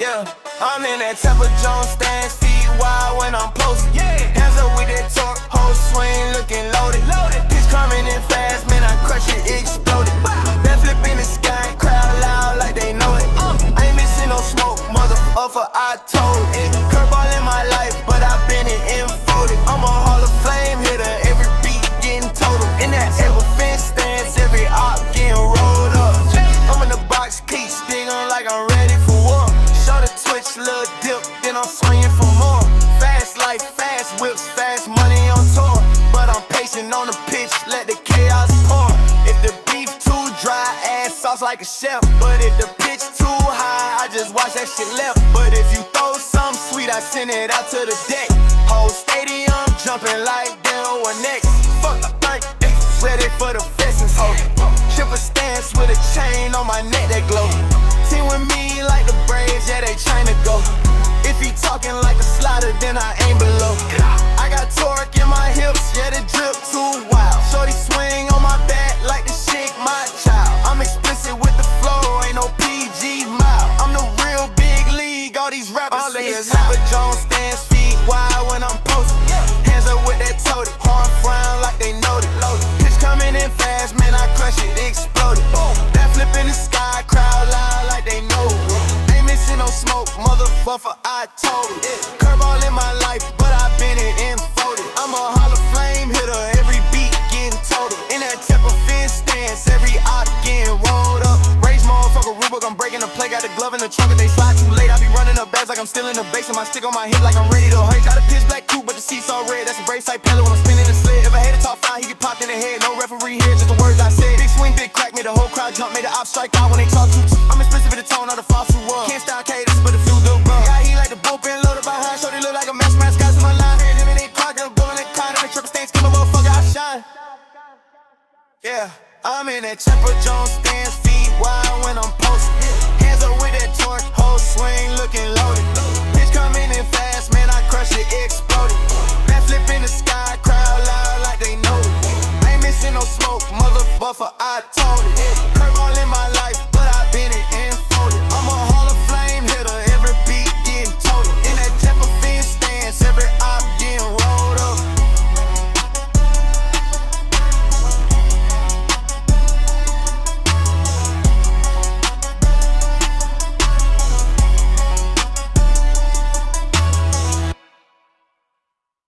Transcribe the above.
Yeah, I'm in that Temple Jones stance, feet wide when I'm posted. I'm on the pitch, let the chaos pour. If the beef too dry, add sauce like a chef. But if the pitch too high, I just watch that shit left. But if you throw some sweet, I send it out to the deck. Whole stadium jumping like Dale or next. Fuck, think, eh, ready for the fessings, ho. A stance with a chain on my neck that glow. Team with me like the Braves, yeah, they trying to go. If he talking like a slider, then. I fast, man, I crush it, exploded. That flip in the sky, crowd loud like they know it. Ain't missing no smoke, motherfucker, I told it. Curveball in my life, but I been it infolded. I'm a Hall of Fame hitter, every beat getting total. In that temper fence stance, every op getting rolled up. Raise motherfucker Rubik, I'm breaking the play, got the glove in the trunk, if they slide too late, I be running up bags like I'm still in the base, and my stick on my hip like I'm ready to hurt. Got a pitch black coupe, but the seats all red, that's a brace type pellet when I'm A five, he get popped in the head, no referee here, just the words I said. Big swing, big crack, made the whole crowd jump, made the op strike out when they talk to I'm explicit with the tone of the false who was. Can't style cadence, but a few do bro. Yeah, he like the bullpen loaded behind, so they look like a match match, guys in my line. Heard him in they clock, I'm blowing that kind, and triple stains, kill a motherfucker, I shine. Yeah, I'm in that Temper Jones stance, feet wide